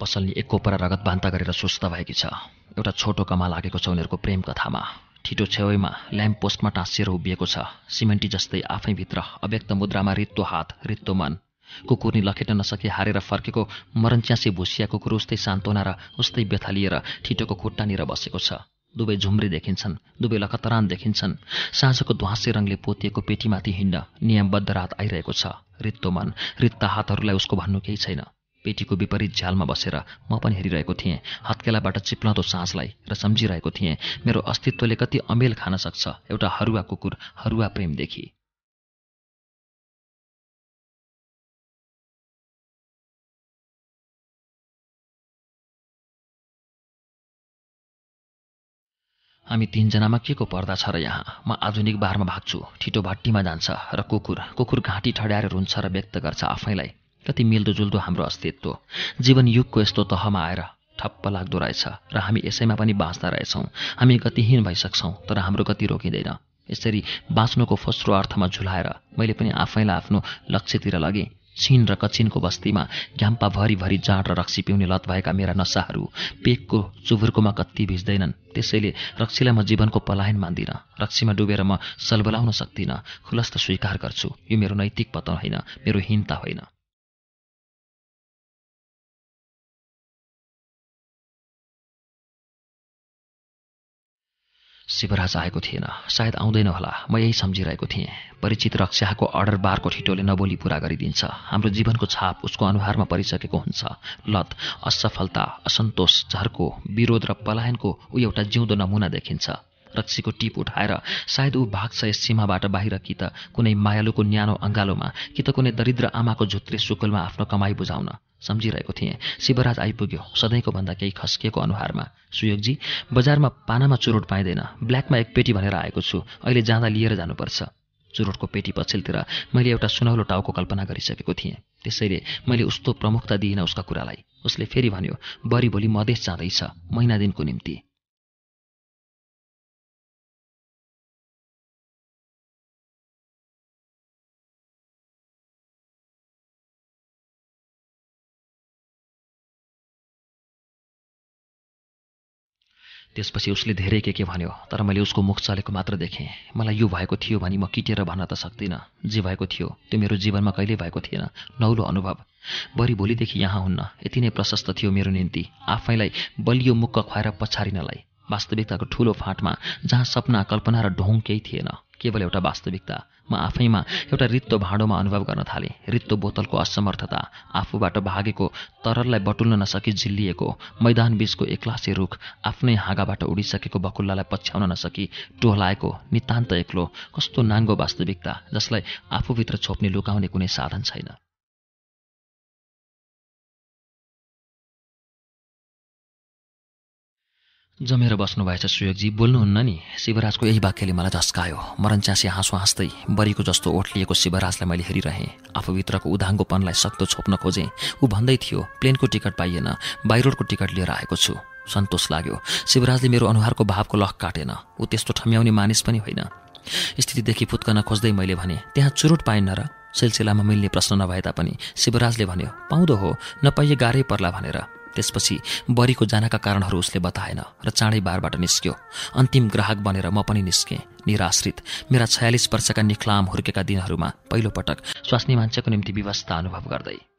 पसलनी एक कोपरा रगत बान्ता गरेर सुस्त भएकी छ। एउटा छोटो कमा लागेको छ उनीहरूको प्रेम कथामा। ठिटो छेउमा ल्याम्प पोस्टमा टाँसिएर उभिएको छ। सिमेन्टी जस्तै आफैभित्र अव्यक्त मुद्रामा रित्तो हात रित्तो मन। कुकुरनी लखेट्न नसके हारेर फर्केको मरन्च्यासे भुसिया कुकुर उस्तै सान्त्वना र उस्तै व्यथा लिएर ठिटोको खुट्टानिर बसेको छ। दुवै झुम्रे देखिन्छन् दुवै लखतरान देखिन्छन्। साँझको ध्वाँसे रङले पोतिएको पेटीमाथि हिँड्न नियमबद्ध रात आइरहेको छ। रित्तो मन रित्ता हातहरूलाई उसको भन्नु केही छैन। पेटीको विपरीत झ्यालमा बसेर म पनि हेरिरहेको थिएँ। हत्केलाबाट चिप्लाउँदो साँझलाई र सम्झिरहेको थिएँ मेरो अस्तित्वले कति अमेल खान सक्छ। एउटा हरुवा कुकुर हरुवा प्रेमदेखि हामी तिनजनामा के को पर्दा छ र यहाँ? म आधुनिक बारमा भाग्छु। ठिटो भट्टीमा जान्छ र कुकुर कुकुर घाँटी ठड्याएर रुन्छ र व्यक्त गर्छ आफैलाई। कति मिल्दोजुल्दो हाम्रो अस्तित्व। जीवन युगको यस्तो तहमा आएर ठप्प लाग्दो रहेछ र हामी यसैमा पनि बाँच्दा रहेछौँ। हामी गतिहीन भइसक्छौँ तर हाम्रो गति रोकिँदैन। यसरी बाँच्नुको फस्रो अर्थमा झुलाएर मैले पनि आफैलाई आफ्नो लक्ष्यतिर लगेँ। छिन र कचिनको बस्तीमा घ्याम्पा भरिभरि जाँड र रक्सी पिउने लत भएका मेरा नसाहरू पेकको चुभुर्कोमा कति भिज्दैनन्। त्यसैले रक्सीलाई म जीवनको पलायन मान्दिनँ। रक्सीमा डुबेर म सलबलाउन सक्दिनँ। खुलस्त स्वीकार गर्छु। यो मेरो नैतिक पतन होइन मेरो हीनता होइन। शिवराज आएको थिएन। सायद आउँदैन होला। म यही सम्झिरहेको थिएँ। परिचित रक्षाको अर्डर बारको ठिटोले नबोली पुरा गरिदिन्छ। हाम्रो जीवनको छाप उसको अनुहारमा परिसकेको हुन्छ। लत असफलता असन्तोष झर्को विरोध र पलायनको ऊ एउटा जिउँदो नमुना देखिन्छ। रक्सीको टिप उठाएर सायद ऊ भाग्छ यस सीमाबाट बाहिर कि त कुनै मायालुको न्यानो अङ्गालोमा कि त कुनै दरिद्र आमाको झुत्रे सुकुलमा आफ्नो कमाई बुझाउन। सम्झिरहेको थिएँ। शिवराज आइपुग्यो सधैँको भन्दा केही खस्किएको अनुहारमा। सुयोगजी बजारमा पानामा चुरोट पाइँदैन। ब्ल्याकमा एक पेटी भनेर आएको छु। अहिले जाँदा लिएर जानुपर्छ। चुरोटको पेटी पछिल्तिर मैले एउटा सुनौलो टाउको कल्पना गरिसकेको थिएँ। त्यसैले मैले उस्तो प्रमुखता दिइनँ उसका कुरालाई। उसले फेरि भन्यो बरी भोलि मधेस जाँदैछ। महिना दिनको निम्ति। त्यसपछि उसले धेरै के के भन्यो तर मैले उसको मुख चलेको मात्र देखेँ। मलाई यो भएको थियो भने म किटेर भन्न त सक्दिनँ। जे भएको थियो त्यो मेरो जीवनमा कहिल्यै भएको थिएन। नौलो अनुभव। बरी भोलिदेखि यहाँ हुन्न। यति नै प्रशस्त थियो मेरो निम्ति। आफैलाई बलियो मुख खुवाएर पछारिनलाई। वास्तविकताको ठुलो फाँटमा जहाँ सपना कल्पना र ढोङ केही थिएन केवल एउटा वास्तविकता। म आफैमा एउटा रित्तो भाँडोमा अनुभव गर्न थालेँ। रित्तो बोतलको असमर्थता आफूबाट भागेको तरललाई बटुल्न नसकी झिल्लिएको मैदान बिचको एक्लासे रुख आफ्नै हाँगाबाट उडिसकेको बकुल्लालाई पछ्याउन नसकी टोहलाएको नितान्त एक्लो कस्तो नाङ्गो वास्तविकता जसलाई आफूभित्र छोप्ने लुकाउने कुनै साधन छैन। जमेर बस्नुभएछ सुयोगजी। बोल्नुहुन्न नि शिवराजको यही वाक्यले मलाई झस्कायो मरनच्यासी हाँसो हाँस्दै बरीको जस्तो ओठ लिएको शिवराजलाई मैले हेरिरहेँ। आफूभित्रको उदाङ्गोपनलाई सक्दो छोप्न खोजेँ। ऊ भन्दै थियो प्लेनको टिकट पाइएन बाइरोडको टिकट लिएर आएको छु। सन्तोष लाग्यो शिवराजले मेरो अनुहारको भावको लख काटेन। ऊ त्यस्तो ठम्याउने मानिस पनि होइन। स्थितिदेखि फुत्कन खोज्दै मैले भने त्यहाँ चुरोट पाइन्न र? सिलसिलामा मिल्ने प्रश्न नभए तापनि शिवराजले भन्यो पाउँदो हो नपाइए गाह्रै पर्ला भनेर। त्यसपछि बरीको जानका कारणहरू उसले बताएन र चाँडै बारबाट निस्क्यो। अन्तिम ग्राहक बनेर म पनि निस्केँ निराश्रित। मेरा छयालिस वर्षका निक्लाम हुर्केका दिनहरूमा पहिलोपटक स्वास्नी मान्छेको निम्ति व्यवस्था अनुभव गर्दै।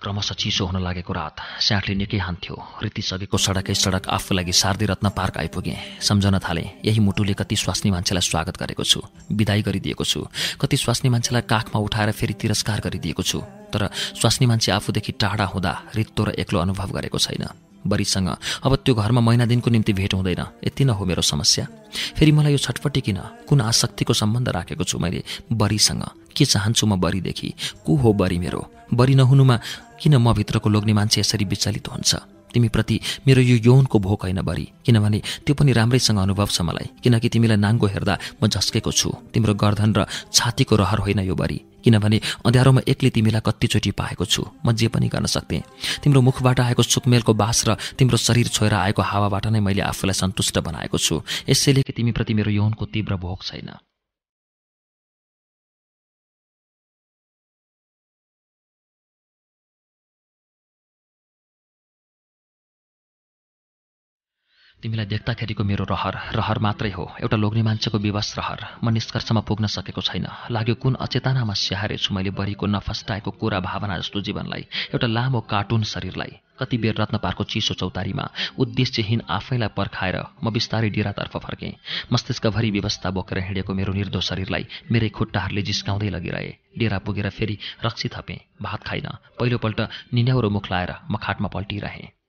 क्रमशः चिसो हुन लागेको रात स्याटले निकै हान्थ्यो। सकेको सडकै सडक आफू लागि शारदी रत्न पार्क आइपुगेँ। सम्झन थालेँ यही मुटुले कति स्वास्नी मान्छेलाई स्वागत गरेको छु विदाई गरिदिएको छु। कति स्वास्नी मान्छेलाई काखमा उठाएर फेरि तिरस्कार गरिदिएको छु। तर स्वास्नी मान्छे आफूदेखि टाढा हुँदा रित्तो र एक्लो अनुभव गरेको छैन। बरीसँग अब त्यो घरमा महिना दिनको निम्ति भेट हुँदैन। यति न हो मेरो समस्या। फेरि मलाई यो छटपट्टि किन? कुन आसक्तिको सम्बन्ध राखेको छु मैले? बरीसँग के चाहन्छु म बरीदेखि? को हो बरी मेरो? बरी नहुनुमा किन म भित्रको लोग्ने मान्छे यसरी विचलित हुन्छ? तिमीप्रति मेरो यो यौनको भोक होइन बरी। किनभने त्यो पनि राम्रैसँग अनुभव छ मलाई किनकि तिमीलाई नाङ्गो हेर्दा म झस्केको छु। तिम्रो गर्धन र छातीको रहर होइन यो बरी। किनभने अँध्यारोमा एक्लै तिमीलाई कतिचोटि पाएको छु। म जे पनि गर्न सक्थेँ। तिम्रो मुखबाट आएको सुकमेलको बास र तिम्रो शरीर छोएर आएको हावाबाट नै मैले आफूलाई सन्तुष्ट बनाएको छु। यसैले कि तिमीप्रति मेरो यौनको तीव्र भोग छैन? तिमीलाई देख्दाखेरिको मेरो रहर रहर मात्रै हो। एउटा लोग्ने मान्छेको विवश रहर। म निष्कर्षमा पुग्न सकेको छैन। लाग्यो कुन अचेतनामा स्याहारेछु मैले बरीको नफस्टाएको कुरा भावना जस्तो जीवनलाई। एउटा लामो कार्टुन शरीरलाई। कति बेर रत्न पार्को चिसो चौतारीमा। उद्देश्यहीन आफैलाई पर्खाएर म बिस्तारै डेरातर्फ फर्केँ। मस्तिष्कभरि व्यवस्था बोकेर हिँडेको मेरो निर्दो शरीरलाई मेरै खुट्टाहरूले जिस्काउँदै लगिरहे। डेरा पुगेर फेरि रक्सी थपेँ। भात खाइन। पहिलोपल्ट निन्याउरो मुख लाएर म खाटमा पल्टिरहेँ।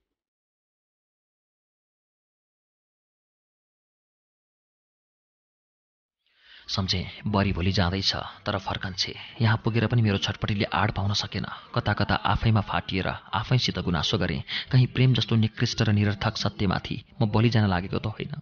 सम्झे बरी भोलि जाँदैछ तर फर्कन्छे यहाँ पुगेर पनि मेरो छटपटीले आड पाउन सकेन। कता कता आफैमा फाटिएर आफैसित गुनासो गरेँ कहीँ प्रेम जस्तो निकृष्ट र निरर्थक सत्यमाथि म बलि जान लागेको त होइन।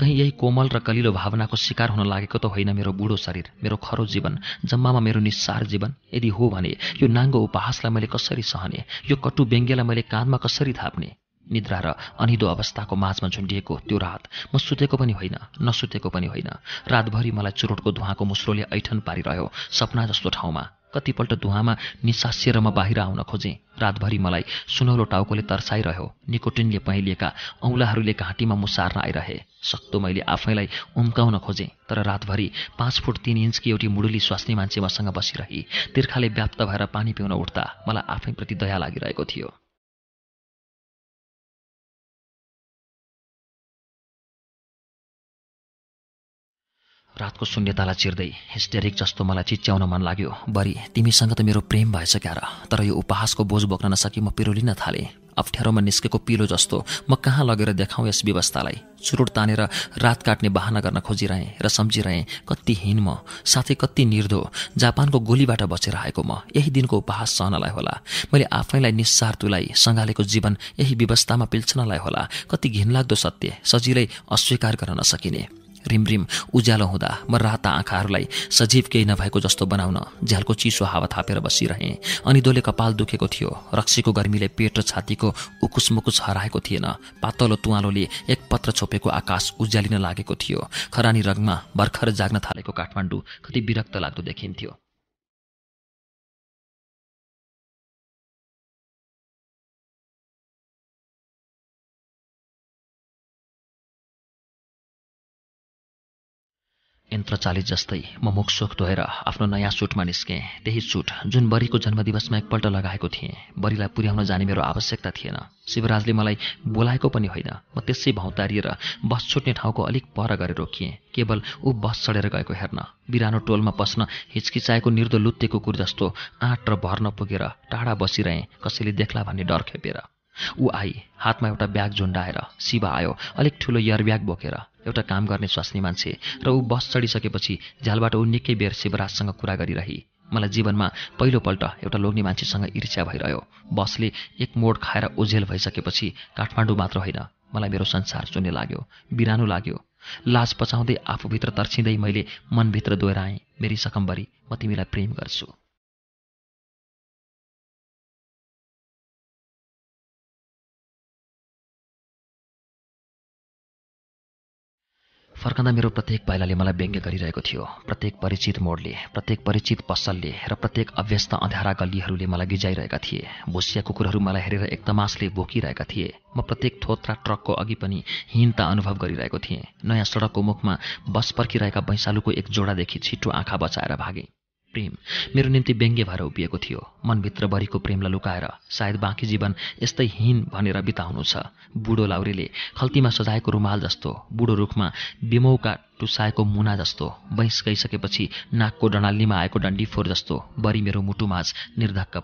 कहीँ यही कोमल र कलिलो भावनाको शिकार हुन लागेको त होइन मेरो बुढो शरीर मेरो खरो जीवन जम्मामा मेरो निस्सार जीवन। यदि हो भने यो नाङ्गो उपहासलाई मैले कसरी सहने यो कटु व्यङ्ग्यलाई मैले काँधमा कसरी थाप्ने? निद्रा र अनिदो अवस्थाको माझमा झुन्डिएको त्यो रात। म सुतेको पनि होइन नसुतेको पनि होइन। रातभरि मलाई चुरोटको धुवाँको मुस्रोले ऐठन पारिरह्यो सपना जस्तो ठाउँमा। कतिपल्ट धुवाँमा निसासिएर म बाहिर आउन खोजेँ। रातभरि मलाई सुनौलो टाउकोले तर्साइरह्यो निकोटिनले पहिलिएका औँलाहरूले घाँटीमा मुसार्न आइरहे। सक्दो मैले आफैलाई उम्काउन खोजेँ तर रातभरि पाँच फुट तिन इन्चकी एउटी मुडुली स्वास्नी मान्छे मसँग बसिरही। तिर्खाले व्याप्त भएर पानी पिउन उठ्दा मलाई आफैप्रति दया लागिरहेको थियो। रातको शून्यतालाई चिर्दै हिस्टेरिक जस्तो मलाई चिच्याउन मन लाग्यो। बरी तिमीसँग त मेरो प्रेम भएछ क्यार तर यो उपहासको बोझ बोक्न नसकी म पिरोलिन थालेँ। अप्ठ्यारोमा निस्केको पिलो जस्तो म कहाँ लगेर देखाउँ यस व्यवस्थालाई? चुरोट तानेर रात काट्ने बाहना गर्न खोजिरहेँ र सम्झिरहेँ कति हिन म साथै कति निर्धो जापानको गोलीबाट बचेर आएको म। यही दिनको उपहास सहनलाई होला। मैले आफैलाई निस्सार तुलाई सङ्घालेको जीवन यही व्यवस्थामा पिल्छनलाई होला। कति घिनलाग्दो सत्य सजिलै अस्वीकार गर्न नसकिने। रिमरिम उज्यालो हुँदा म राता आँखाहरूलाई सजीव केही नभएको जस्तो बनाउन झ्यालको चिसो हावा थापेर बसिरहेँ। अनि दोले कपाल दुखेको थियो। रक्सीको गर्मीले पेट र छातीको उकुस मुकुस हराएको थिएन। पातलो तुवालोले एक पत्र छोपेको आकाश उज्यालिन लागेको थियो। खरानी रङमा भर्खर जाग्न थालेको काठमाडौँ कति विरक्त लाग्दो देखिन्थ्यो। यन्त्रचालित जस्तै म मुखसुख धोएर आफ्नो नयाँ सुटमा निस्केँ। त्यही सुट जुन बरीको जन्मदिवसमा एकपल्ट लगाएको थिएँ। बरीलाई पुर्याउन जाने मेरो आवश्यकता थिएन। शिवराजले मलाई बोलाएको पनि होइन। म त्यसै भौतारिएर बस छुट्ने ठाउँको अलिक पर गरेर रोकिएँ। केवल ऊ बस चढेर गएको हेर्न। बिरानो टोलमा पस्न हिचकिचाएको निर्दो लुत्ते कुकुर जस्तो आँट र भर नपुगेर टाढा बसिरहेँ कसैले देख्ला भन्ने डर खेपेर। ऊ आई हातमा एउटा ब्याग झुन्डाएर शिव आयो अलिक ठुलो इयर ब्याग बोकेर। एउटा काम गर्ने स्वास्नी मान्छे र ऊ बस चढिसकेपछि झ्यालबाट ऊ निकै बेर शिवराजसँग कुरा गरिरही। मलाई जीवनमा पहिलोपल्ट एउटा लोग्ने मान्छेसँग ईर्ष्या भइरह्यो। बसले एक मोड खाएर ओझेल भइसकेपछि काठमाडौँ मात्र होइन मलाई मेरो संसार चुन्ने लाग्यो बिरानो लाग्यो। लाज पचाउँदै आफूभित्र तर्सिँदै मैले मनभित्र दोहोऱ्याएँ मेरी सकम्बरी म तिमीलाई प्रेम गर्छु। फर्कँदा मेरो प्रत्येक पाइलाले मलाई व्यङ्ग्य गरिरहेको थियो। प्रत्येक परिचित मोडले प्रत्येक परिचित पसलले र प्रत्येक अभ्यस्त अँध्यारा गल्लीहरूले मलाई गिजाइरहेका थिए। भुसिया कुकुरहरू मलाई हेरेर एक तमासले बोकिरहेका थिए। म प्रत्येक थोत्रा ट्रकको अघि पनि हिनता अनुभव गरिरहेको थिएँ। नयाँ सडकको मुखमा बस पर्खिरहेका बैसालुको एक जोडादेखि छिटो आँखा बचाएर भागेँ। प्रेम। मेरो निम्ति व्यङ्ग्य भएर उभिएको थियो। मनभित्र भरिको प्रेमलाई लुकाएर सायद बाँकी जीवन यस्तै हिन भनेर बिताउनु छ। बुढो लाउरेले खल्तीमा सजाएको रुमाल जस्तो बुढो रुखमा बिमौका टुसाएको मुना जस्तो बैंस गइसकेपछि नाकको डणाल्लीमा आएको डन्डीफोर जस्तो बरी मेरो मुटुमाझ निर्धक्क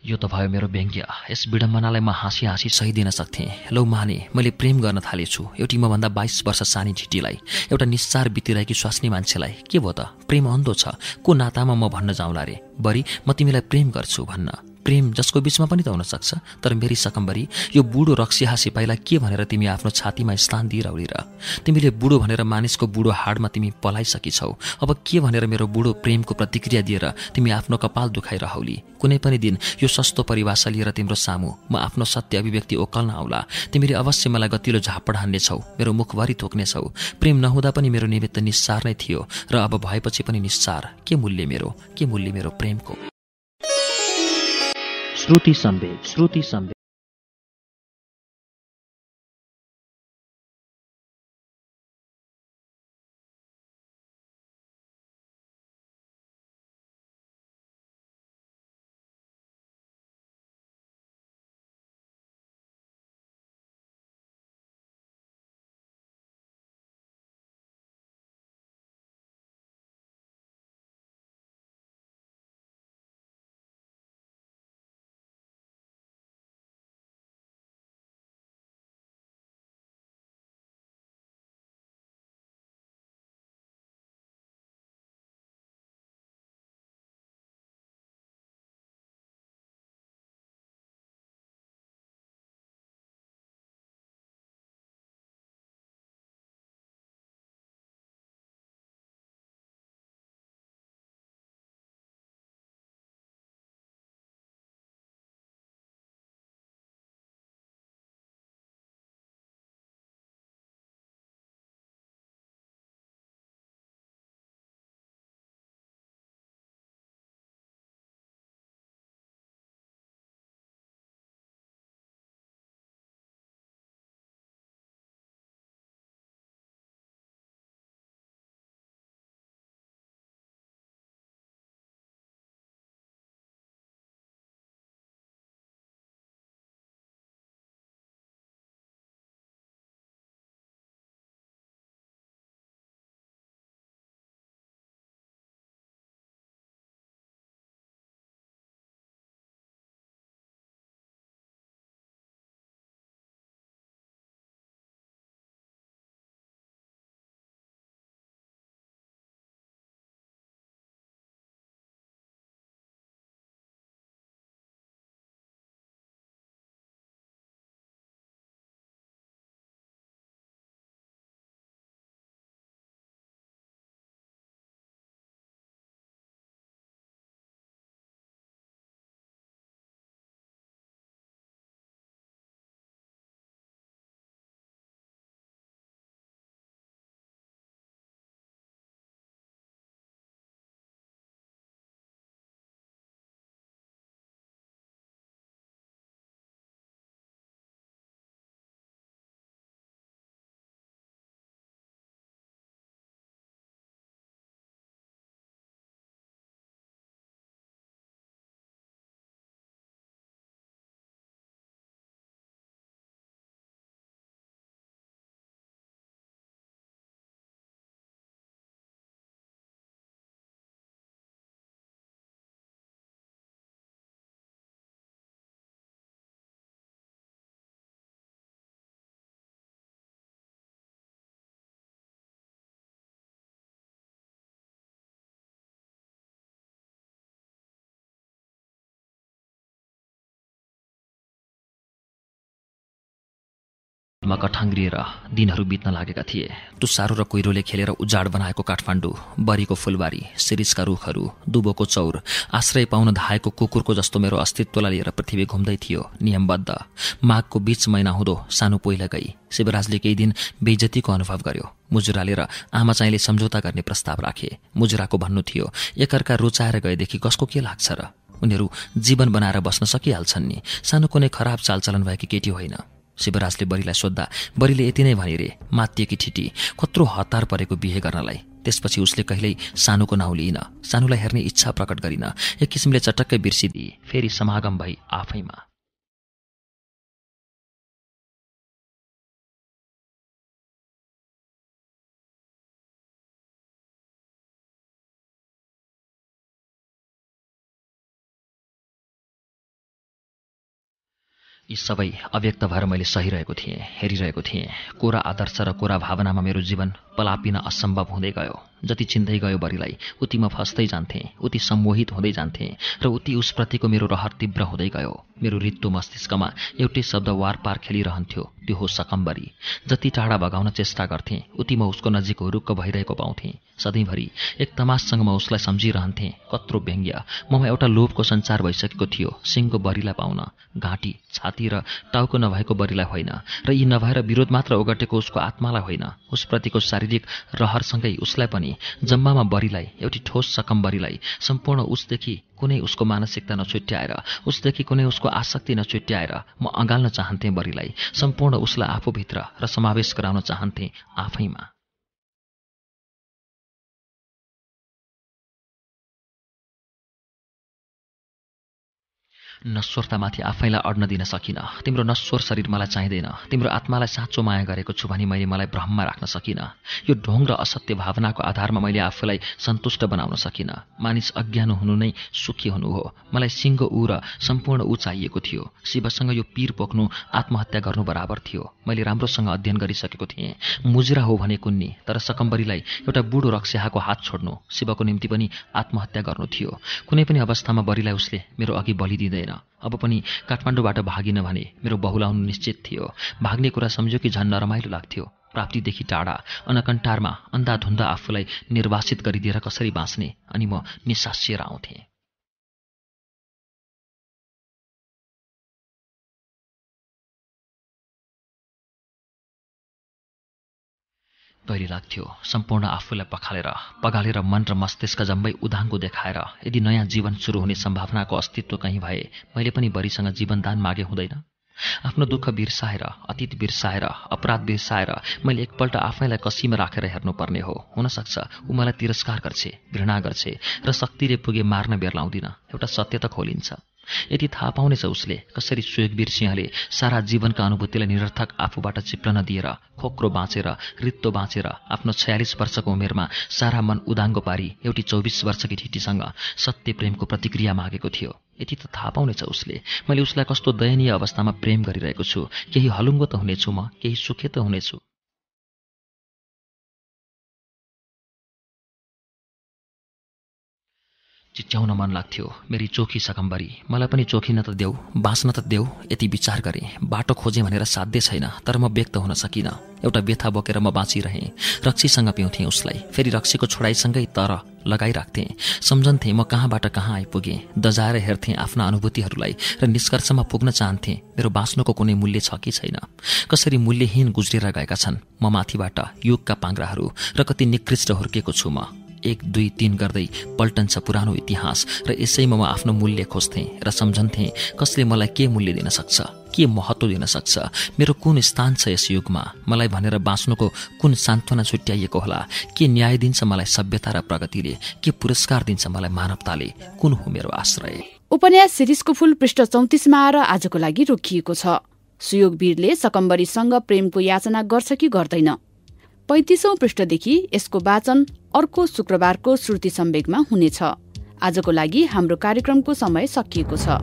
यो त भयो मेरो व्यङ्ग्य। यस विडम्बनालाई म हाँसी हाँसी सही दिन सक्थेँ। लौ माने मैले प्रेम गर्न थालेछु। एउटी मभन्दा बाइस वर्ष सानी ठिटीलाई एउटा निस्सार बितिरहेकी स्वास्नी मान्छेलाई। के भयो त? प्रेम अन्धो छ। को नातामा म भन्न जाउँला रे? बरी म तिमीलाई प्रेम गर्छु भन्न। प्रेम जसको बिचमा पनि त हुनसक्छ तर मेरी सकम्बरी यो बुढो रक्सिहा सिपाहीलाई के भनेर तिमी आफ्नो छातीमा स्थान दिइरहली र तिमीले बुढो भनेर मानिसको बुढो हाडमा तिमी पलाइसकिछौ। अब के भनेर मेरो बुढो प्रेमको प्रतिक्रिया दिएर तिमी आफ्नो कपाल दुखाइरहौली कुनै पनि दिन यो सस्तो परिभाषा लिएर तिम्रो सामु म आफ्नो सत्य अभिव्यक्ति ओकल्न आउला। तिमीले अवश्य मलाई गतिलो झापड हान्नेछौ मेरो मुखभरि थोक्नेछौ। प्रेम नहुँदा पनि मेरो निमित्त निस्सार नै थियो र अब भएपछि पनि निस्सार। के मूल्य मेरो? के मूल्य मेरो प्रेमको? श्रुति सम्वेक श्रुति सम्वेक मा कठाङ्ग्रिएर दिनहरू बित्न लागेका थिए। तुसारो र कुहिरोले खेलेर उजाड बनाएको काठमाडौँ बरीको फुलबारी शिरिषका रुखहरू दुबोको चौर आश्रय पाउन धाएको कुकुरको जस्तो मेरो अस्तित्वलाई लिएर पृथ्वी घुम्दै थियो नियमबद्ध। माघको बीच महिना हुँदो सानो पहिला गई शिवराजले केही दिन बेइज्जतीको अनुभव गर्यो। मुजुराले र आमा चाहिँले सम्झौता गर्ने प्रस्ताव राखे। मुजुराको भन्नु थियो एकअर्का रुचाएर गएदेखि कसको के लाग्छ र? उनीहरू जीवन बनाएर बस्न सकिहाल्छन् नि। सानो कुनै खराब चालचलन भएकी केटी होइन। शिवराजले बरीलाई सोद्धा बरीले यति नै भने रे मातिएकी ठिटी कत्रो हतार परेको बिहे गर्नलाई। त्यसपछि उसले कहिल्यै सानुको नाउँ लिइन सानुलाई हेर्ने इच्छा प्रकट गरिन। एक किसिमले चटक्कै बिर्सिदिए फेरि समागम भई आफैमा। यी सबै अव्यक्त भएर मैले सहिरहेको थिएँ हेरिरहेको थिएँ। कोरा आदर्श र कोरा भावनामा मेरो जीवन पलापिन असम्भव हुँदै गयो। जति चिन्दै गयो बरीलाई उति म फस्दै जान्थेँ उति सम्मोहित हुँदै जान्थेँ र उति उसप्रतिको मेरो रहर तीव्र हुँदै गयो। मेरो रित्तो मस्तिष्कमा एउटै शब्द वारपार खेलिरहन्थ्यो त्यो हो सकम्बरी। जति टाढा भगाउन चेष्टा गर्थेँ उति म उसको नजिक हुरुक्क भइरहेको पाउँथेँ। सधैँभरि एक तमाससँग म उसलाई सम्झिरहन्थेँ कत्रो व्यङ्ग्य। ममा एउटा लोभको सञ्चार भइसकेको थियो सिङको बरीलाई पाउन घाँटी छाती र टाउको नभएको बरीलाई होइन र यी नभएर विरोध मात्र ओगटेको उसको आत्मालाई होइन। उसप्रतिको शारीरिक रहरसँगै उसलाई पनि जम्मामा बरीलाई एउटी ठोस सकम्बरीलाई सम्पूर्ण उसदेखि कुनै उसको मानसिकता नछुट्याएर उसदेखि कुनै उसको आसक्ति नछुट्याएर म अँगाल्न चाहन्थेँ बरीलाई सम्पूर्ण उसलाई आफूभित्र र समावेश गराउन चाहन्थेँ आफैमा। नश्वरतामाथि आफैलाई अड्न दिन सकिनँ। तिम्रो नश्वर शरीर मलाई चाहिँदैन। तिम्रो आत्मालाई साँचो माया गरेको छु भने मैले मलाई भ्रममा राख्न सकिनँ। यो ढोङ र असत्य भावनाको आधारमा मैले आफूलाई सन्तुष्ट बनाउन सकिनँ। मानिस अज्ञान हुनु नै सुखी हुनु हो। मलाई सिङ्गो ऊ र सम्पूर्ण ऊ चाहिएको थियो। शिवसँग यो पीर पोख्नु आत्महत्या गर्नु बराबर थियो। मैले राम्रोसँग अध्ययन गरिसकेको थिएँ। मुजुरा हो भने कुन्नी तर सकम्बरीलाई एउटा बुढो रक्स्याहाको हात छोड्नु शिवको निम्ति पनि आत्महत्या गर्नु थियो। कुनै पनि अवस्थामा बरीलाई उसले मेरो अघि बलि दिँदैन अब पनि काठमाडौँबाट भागिन भने मेरो बहुलाउनु निश्चित थियो। भाग्ने कुरा सम्झ्यो कि झन् नरमाइलो लाग्थ्यो। प्राप्तिदेखि टाढा अनकन्टारमा अन्धाधुन्दा आफूलाई निर्वासित गरिदिएर कसरी बाँच्ने अनि म निसासिएर आउँथेँ। तैरी लाग्थ्यो सम्पूर्ण आफूलाई पखालेर पगालेर मन र मस्तिष्क जम्मै उदाङ्गो देखाएर यदि नयाँ जीवन सुरु हुने सम्भावनाको अस्तित्व कहीँ भए मैले पनि बरीसँग जीवनदान मागे हुँदैन। आफ्नो दुःख बिर्साएर अतीत बिर्साएर अपराध बिर्साएर मैले एकपल्ट आफैलाई कसीमा राखेर हेर्नुपर्ने हो। हुनसक्छ ऊ मलाई तिरस्कार गर्छे घृणा गर्छे र शक्तिले पुगे मार्न बेर लाउँदिन एउटा सत्य त खोलिन्छ। यदि थाहा पाउनेछ उसले कसरी सुयोगवीर सिंहले सारा जीवनका अनुभूतिलाई निरर्थक आफूबाट चिप्लन दिएर खोक्रो बाँचेर रित्तो बाँचेर आफ्नो छयालिस वर्षको उमेरमा सारा मन उदाङ्गो पारी एउटी चौबिस वर्षकी ठिटीसँग सत्य प्रेमको प्रतिक्रिया मागेको थियो। यति त थाहा पाउनेछ उसले। मैले उसलाई कस्तो दयनीय अवस्थामा प्रेम गरिरहेको छु। केही हलुङ्गो त हुनेछु म केही सुखे त हुनेछु। चिच्याउन मन लाग्थ्यो। मेरी चोखी सकम्बरी मलाई पनि चोखिन त देऊ बाँच्न त देऊ यति विचार गरेँ। बाटो खोजेँ भनेर साध्य छैन तर म व्यक्त हुन सकिनँ। एउटा व्यथा बोकेर म बाँचिरहेँ। रक्सीसँग पिउँथेँ उसलाई। फेरि रक्सीको छोडाइसँगै तर लगाइराख्थेँ। सम्झन्थेँ म कहाँबाट कहाँ आइपुगेँ। दजाएर हेर्थेँ आफ्ना अनुभूतिहरूलाई र निष्कर्षमा पुग्न चाहन्थेँ मेरो बाँच्नुको कुनै मूल्य छ कि छैन। कसरी मूल्यहीन गुज्रेर गएका छन् म माथिबाट युगका पाङ्राहरू र कति निकृष्ट हुर्केको छु म। एक दुई तिन गर्दै पल्टन्छ पुरानो इतिहास र यसैमा म आफ्नो मूल्य खोज्थेँ र सम्झन्थेँ कसले मलाई के मूल्य दिन सक्छ के महत्त्व दिन सक्छ मेरो कुन स्थान छ यस युगमा मलाई भनेर बाँच्नुको कुन सान्त्वना छुट्याइएको होला के न्याय दिन्छ मलाई सभ्यता र प्रगतिले के पुरस्कार दिन्छ मलाई मानवताले कुन हो मेरो आश्रय? उपन्यास शिरिषको फूल पृष्ठ चौतिसमा आएर आजको लागि रोकिएको छ। सुयोगवीरले सकम्बरीसँग प्रेमको याचना गर्छ कि गर्दैन? पैतिसौं पृष्ठदेखि यसको वाचन अर्को शुक्रबारको श्रुति सम्वेगमा हुनेछ। आजको लागि हाम्रो कार्यक्रमको समय सकिएको छ।